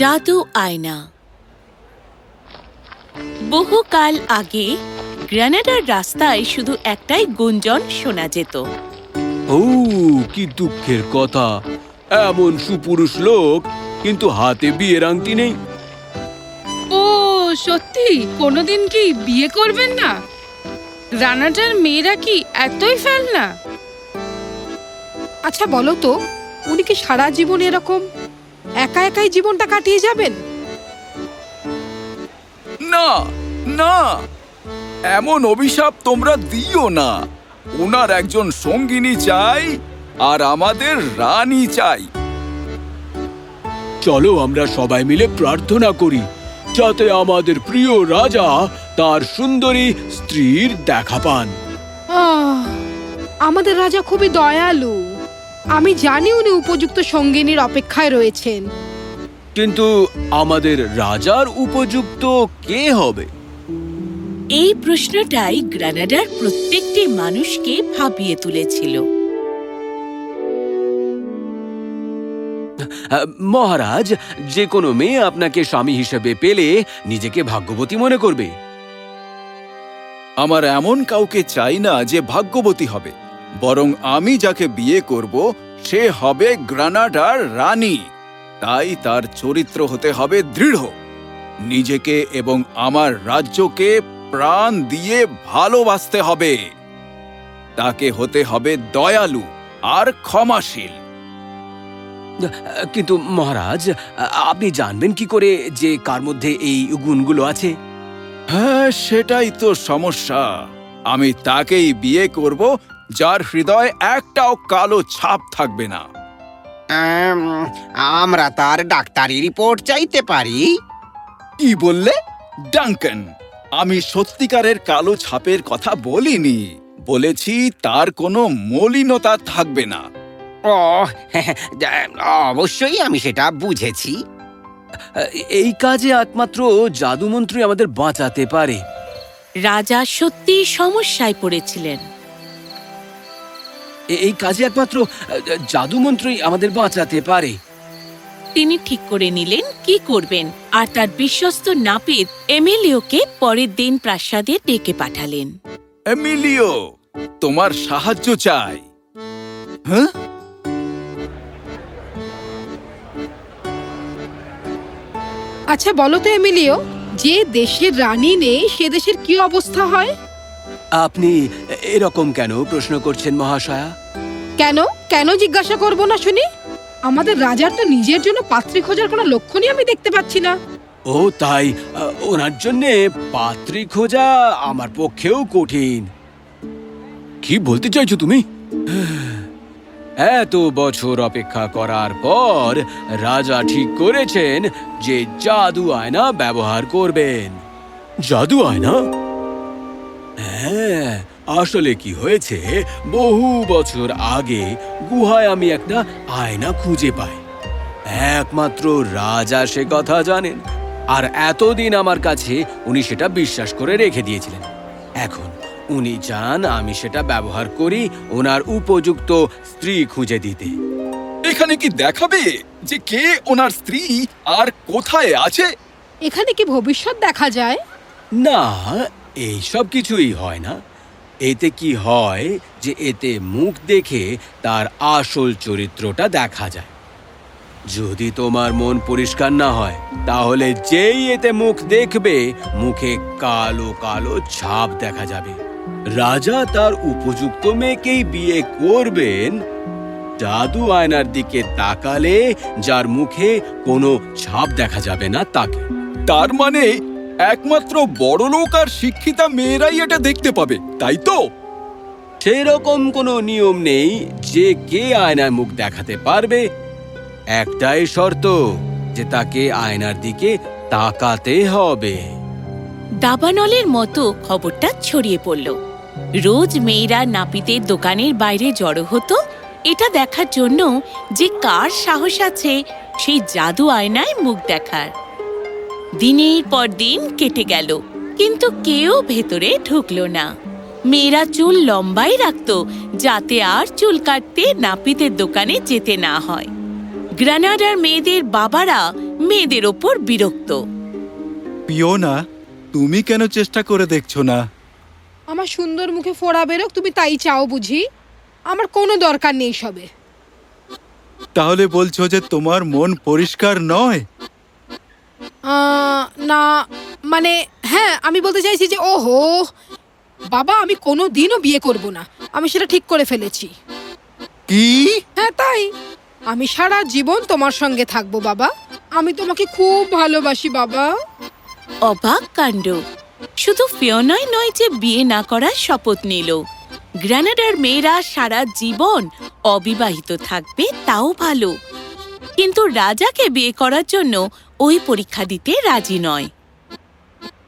জাদু আয়না। বহুকাল আগে গ্রানাডার রাস্তায় শুধু একটাই গুঞ্জন শোনা যেত। ও কি দুঃখের কথা। এমন সুপুরুষ লোক কিন্তু হাতে বিয়ের আংটি নেই। ও সত্যি? কোনোদিন কি বিয়ে করবেন না? রানাটার মেয়েরা কি এতই ফেল না আচ্ছা বলো তো উনি কি সারা জীবন এরকম? একা একাই জীবনটা কাটিয়ে যাবেন? না না। এমন অভিশাপ তোমরা দিও না। ওনার একজন সঙ্গিনী চাই আর আমাদের রানী চাই। চলো আমরা সবাই মিলে প্রার্থনা করি যাতে আমাদের প্রিয় রাজা তার সুন্দরী স্ত্রীর দেখা পান। আহ, আমাদের রাজা খুবই দয়ালু। আমি জানি উনি উপযুক্ত সঙ্গিনীর অপেক্ষায় রয়েছেন। কিন্তু আমাদের রাজার উপযুক্ত কে হবে? এই প্রশ্নটাই গ্রানাডার প্রত্যেকটি মানুষকে ভাবিয়ে তুলেছিল। আহ, মহারাজ যে কোনো মেয়ে আপনাকে স্বামী হিসেবে পেলে নিজেকে ভাগ্যবতী মনে করবে। আমার এমন কাউকে চাই না যে ভাগ্যবতী হবে বরং আমি যাকে বিয়ে করব সে হবে গ্রানাডার রানী। তাই তার চরিত্র হতে হবে দৃঢ়। নিজেকে এবং আমার রাজ্যকে প্রাণ দিয়ে ভালোবাসতে হবে। তাকে হতে হবে দয়ালু আর ক্ষমাশীল। কিন্তু মহারাজ আপনি জানবেন কি করে যে কার মধ্যে এই গুণগুলো আছে? হ্যাঁ সেটাই তো সমস্যা। আমি তাকেই বিয়ে করব যার হৃদয় একটাও কালো ছাপ থাকবে না। আম, আমরা তার ডাক্তারি রিপোর্ট চাইতে পারি। কি বললে? ডাঙ্কন আমি সত্যিকারের কালো ছাপের কথা বলিনি। বলেছি তার কোনো মলিনতা থাকবে না। ও অবশ্যই আমি সেটা বুঝেছি। এই কাজে একমাত্র জাদুমন্ত্রী আমাদের বাঁচাতে পারে। রাজা সত্যি সমস্যায় পড়েছিলেন। এই কাজে একমাত্র আহ, জাদুমন্ত্রী আমাদের বাঁচাতে পারে। তিনি ঠিক করে নিলেন কি করবেন আর তার বিশ্বস্ত নাপিত এমিলিওকে পরের দিন প্রাসাদে ডেকে পাঠালেন। এমিলিও তোমার সাহায্য চাই। হ্যাঁ? আচ্ছা বলো তো এমিলিও যে দেশের রানী নেই সে দেশের কি অবস্থা হয়? আপনি এরকম কেন প্রশ্ন করছেন মহাশয়া? কেন? কেন জিজ্ঞাসা করব না শুনি? আমাদের রাজার তো নিজের জন্য পাত্রী খোঁজার কোনো লক্ষণই আমি দেখতে পাচ্ছি না। ও তাই ওনার জন্যে পাত্রী খোঁজা আমার পক্ষেও কঠিন। কি বলতে চাইছো তুমি? এত বছর অপেক্ষা করার পর রাজা ঠিক করেছেন যে জাদু আয়না ব্যবহার করবেন। জাদু আয়না? হ্যাঁ আসলে কি হয়েছে বহু বছর আগে গুহায় আমি একটা আয়না খুঁজে পাই। একমাত্র রাজা সে কথা জানেন আর এতদিন আমার কাছে উনি সেটা বিশ্বাস করে রেখে দিয়েছিলেন। এখন উনি চান আমি সেটা ব্যবহার করি ওনার উপযুক্ত স্ত্রী খুঁজে দিতে। এখানে কি দেখাবে যে কে ওনার স্ত্রী আর কোথায় আছে? এখানে কি ভবিষ্যৎ দেখা যায়? না এই সব কিছুই হয় না। এতে কি হয় যে এতে মুখ দেখে তার আসল চরিত্রটা দেখা যায়। যদি তোমার মন পরিষ্কার না হয়, তাহলে যেই এতে মুখ দেখবে, মুখে কালো কালো ছাপ দেখা যাবে। রাজা তার উপযুক্ত মেয়েকেই বিয়ে করবেন। জাদু আয়নার দিকে তাকালে যার মুখে কোনো ছাপ দেখা যাবে না তাকে। তার মানে একমাত্র বড়লোক আর শিক্ষিতা মেয়েরাই এটা দেখতে পাবে তাই তো? সেরকম কোনো নিয়ম নেই যে কে আয়নায় মুখ দেখাতে পারবে। একটাই শর্ত যে তাকে আয়নার দিকে তাকাতে হবে। দাবানলের মতো খবরটা ছড়িয়ে পড়ল। রোজ মেয়েরা নাপিতের দোকানের বাইরে জড়ো হতো এটা দেখার জন্য যে কার সাহস আছে সেই জাদু আয়নায় মুখ দেখার। দিনের পর দিন কেটে গেল কিন্তু কেউ ভেতরে ঢুকল না। মেয়েরা চুল লম্বাই রাখতো যাতে আর চুল কাটতে নাপিতের দোকানে যেতে না হয়। গ্রানাডার মেয়েদের বাবারা মেয়েদের ওপর বিরক্ত। পিওনা তুমি কেন চেষ্টা করে দেখছ না? আমার সুন্দর মুখে ফোড়া বেরোক তুমি তাই চাও বুঝি? আমার কোনো দরকার নেই সবে। তাহলে বলছো যে তোমার মন পরিষ্কার নয়? না মানে হ্যাঁ আমি বলতে চাইছি যে ওহো বাবা আমি কোনো দিনও বিয়ে করব না। আমি সেটা ঠিক করে ফেলেছি। কি? হ্যাঁ তাই। আমি সারা জীবন তোমার সঙ্গে থাকব বাবা। আমি তোমাকে খুব ভালোবাসি বাবা। অবাক কাণ্ড। শুধু ফিওনয় নয় যে বিয়ে না করার শপথ নিল। গ্রানাডার মেয়েরা সারা জীবন অবিবাহিত থাকবে তাও ভালো। কিন্তু রাজাকে বিয়ে করার জন্য ওই পরীক্ষা দিতে রাজি নয়।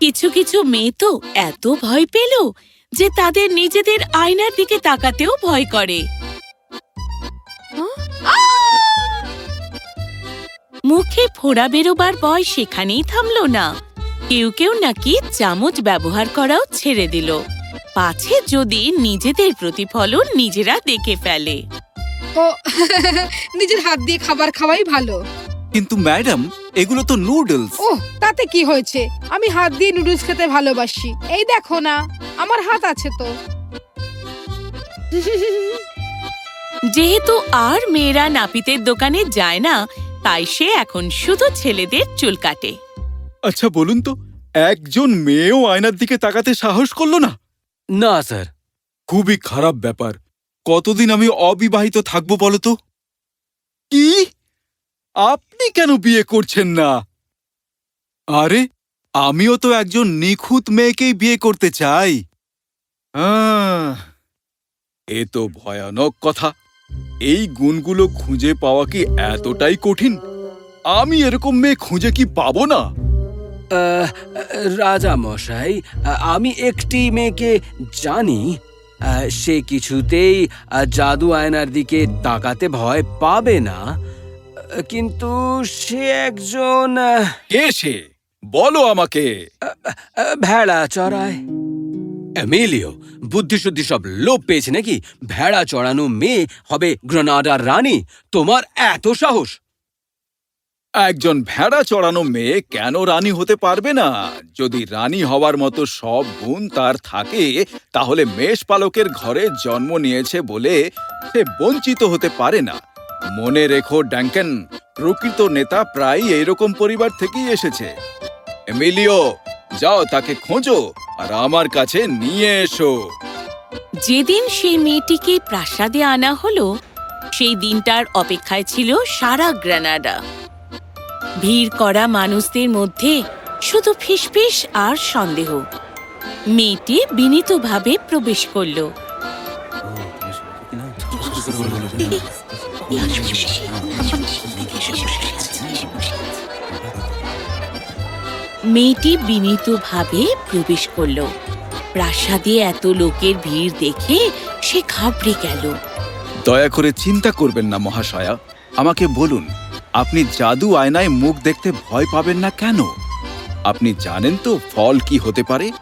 কিছু কিছু মেয়ে তো এত ভয় পেল যে তাদের নিজেদের আয়নার দিকে তাকাতেও ভয় করে। মুখে ফোড়া বেরোবার ভয় সেখানেই থামল না। কেউ কেউ নাকি চামচ ব্যবহার করাও ছেড়ে দিল। পাছে যদি নিজেদের প্রতিফলন নিজেরা দেখে ফেলে। ও নিজের হাত দিয়ে খাবার খাওয়াই ভালো। কিন্তু ম্যাডাম এগুলো তো নুডলস। ও তাতে কি হয়েছে? আমি হাত দিয়ে নুডলস খেতে ভালোবাসি। এই দেখো না আমার হাত আছে তো। যেহেতু আর মেয়েরা নাপিতের দোকানে যায় না তাই সে এখন শুধু ছেলেদের চুল কাটে। আচ্ছা বলুন তো একজন মেয়েও আয়নার দিকে তাকাতে সাহস করল না? না স্যার। খুবই খারাপ ব্যাপার। কতদিন আমি অবিবাহিত থাকব বলতো? কি? আপনি কেন বিয়ে করছেন না? আরে, আমিও তো একজন নিখুঁত মেয়েকেই বিয়ে করতে চাই। এ তো ভয়ানক কথা। এই গুণগুলো খুঁজে পাওয়া কি এতটাই কঠিন? আমি এরকম মেয়ে খুঁজে কি পাবো না? রাজা মশাই আমি একটি মেয়েকে জানি সে কিছুতেই জাদু আয়নার দিকে তাকাতে ভয় পাবে না। কিন্তু সে একজন কে সে? বলো আমাকে। ভেড়া চড়ায়। এমিলিও বুদ্ধিশুদ্ধি সব লোপ পেয়েছে নাকি? ভেড়া চড়ানো মেয়ে হবে গ্রনাডার রানী। তোমার এত সাহস। একজন ভেড়া চড়ানো মেয়ে কেন রানী হতে পারবে না? যদি রানী হওয়ার মতো সব গুণ তার থাকে, তাহলে মেষ পালকের ঘরে জন্ম নিয়েছে বলে সে বঞ্চিত হতে পারে না। মনে রেখো, ড্যাঙ্কেন, প্রকৃত নেতা প্রায় এইরকম পরিবার থেকেই এসেছে। এমিলিও, যাও তাকে খোঁজো আর আমার কাছে নিয়ে এসো। যেদিন সেই মেয়েটিকে প্রাসাদে আনা হলো, সেই দিনটার অপেক্ষায় ছিল সারা গ্রানাডা। ভিড় করা মানুষদের মধ্যে শুধু ফিসফিস আর সন্দেহ। মেয়েটি বিনীতভাবে প্রবেশ করল। মেয়েটি বিনীতভাবে প্রবেশ করল। প্রাসাদে এত লোকের ভিড় দেখে সে ঘাবড়ে গেল। দয়া করে চিন্তা করবেন না মহাশয়া। আমাকে বলুন আপনি জাদু আয়নায় মুখ দেখতে ভয় পাবেন না কেন? আপনি জানেন তো ফল কি হতে পারে?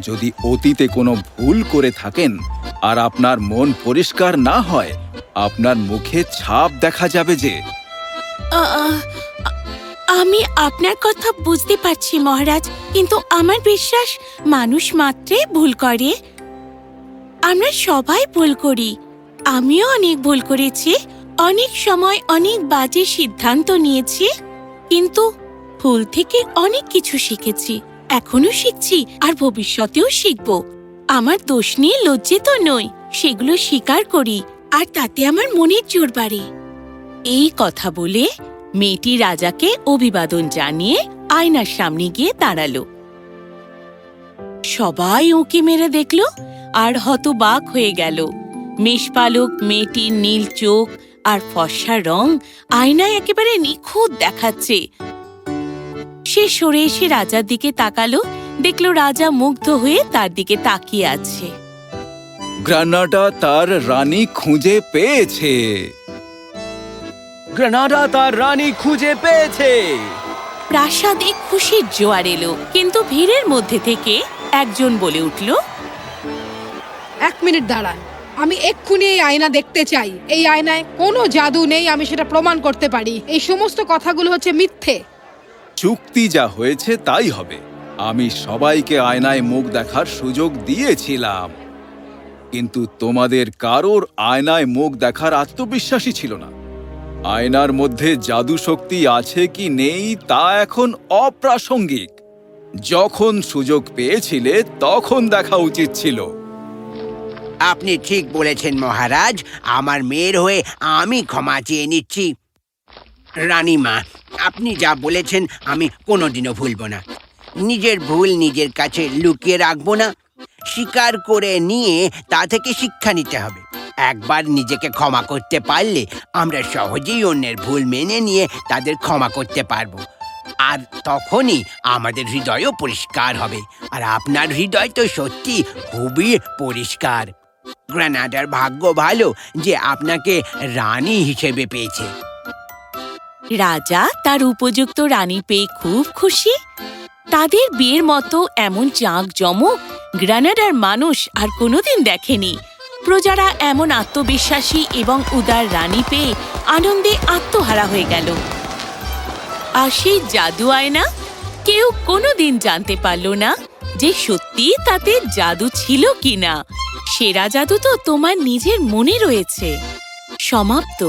যদি অতীতে কোনো ভুল করে থাকেন আর আপনার মন পরিষ্কার না হয়, আপনার মুখে ছাপ দেখা যাবে যে। আমি আপনার কথা বুঝতে পারছি, মহারাজ, কিন্তু আমার বিশ্বাস মানুষ মাত্রে ভুল করে। আমরা সবাই ভুল করি। আমিও অনেক ভুল করেছি। অনেক সময় অনেক বাজে সিদ্ধান্ত নিয়েছি, কিন্তু ভুল থেকে অনেক কিছু শিখেছি। এখনও শিখছি আর ভবিষ্যতেও শিখব। আমার দোষ নিয়ে লজ্জিত নই, সেগুলো স্বীকার করি, আর তাতে আমার মনের জোর বাড়ে। এই কথা বলে মেয়েটি রাজাকে অভিবাদন জানিয়ে আয়নার সামনে গিয়ে দাঁড়াল। সবাই উঁকি মেরে দেখল আর হতবাক হয়ে গেল। মেষপালক, মেয়েটির নীল চোখ আর ফর্সা রং আয়নায় একেবারে নিখুঁত দেখাচ্ছে। সে সরে এসে রাজার দিকে তাকালো দেখল রাজা মুগ্ধ হয়ে তার দিকে তাকিয়ে আছে। গ্রানাডা তার রানী খুঁজে পেয়েছে। গ্রানাডা তার রানী খুঁজে পেয়েছে। প্রাসাদে খুশির জোয়ার এলো কিন্তু ভিড়ের মধ্যে থেকে একজন বলে উঠল এক মিনিট দাঁড়ান। আমি এক্ষুনি এই আয়না দেখতে চাই। এই আয়নায় কোনো জাদু নেই, আমি সেটা প্রমাণ করতে পারি। এই সমস্ত কথাগুলো হচ্ছে মিথ্যে। চুক্তি যা হয়েছে তাই হবে। আমি সবাইকে আয়নায় মুখ দেখার সুযোগ দিয়েছিলাম। কিন্তু তোমাদের কারোর আয়নায় মুখ দেখার আত্মবিশ্বাসী ছিল না। আয়নার মধ্যে জাদু শক্তি আছে কি নেই তা এখন অপ্রাসঙ্গিক। যখন সুযোগ পেয়েছিলে, তখন দেখা উচিত ছিল। আপনি ঠিক বলেছেন, মহারাজ। আমার মেয়ের হয়ে আমি ক্ষমা চেয়ে নিচ্ছি। রানীমা, আপনি যা বলেছেন আমি কোনোদিনও ভুলব না। নিজের ভুল নিজের কাছে লুকিয়ে রাখব না। স্বীকার করে নিয়ে তা থেকে শিক্ষা নিতে হবে। একবার নিজেকে ক্ষমা করতে পারলে আমরা সহজেই অন্যের ভুল মেনে নিয়ে তাদের ক্ষমা করতে পারব। আর তখনই আমাদের হৃদয়ও পরিষ্কার হবে। আর আপনার হৃদয় তো সত্যি খুবই পরিষ্কার। গ্রানাডার ভাগ্য ভালো যে আপনাকে রানী হিসেবে পেয়েছে। রাজা তার উপযুক্ত রানী পেয়ে খুব খুশি। তাদের বিয়ের মতো এমন চাঁক জমক গ্রানাডার মানুষ আর কোনোদিন দেখেনি। প্রজারা এমন আত্মবিশ্বাসী এবং উদার রানী পেয়ে আনন্দে আত্মহারা হয়ে গেল। আর সেই জাদু আয়না কেউ কোনোদিন জানতে পারল না। যে সত্যি তাতে জাদু ছিল কিনা? সেরা জাদু তো তোমার নিজের মনে রয়েছে। সমাপ্ত।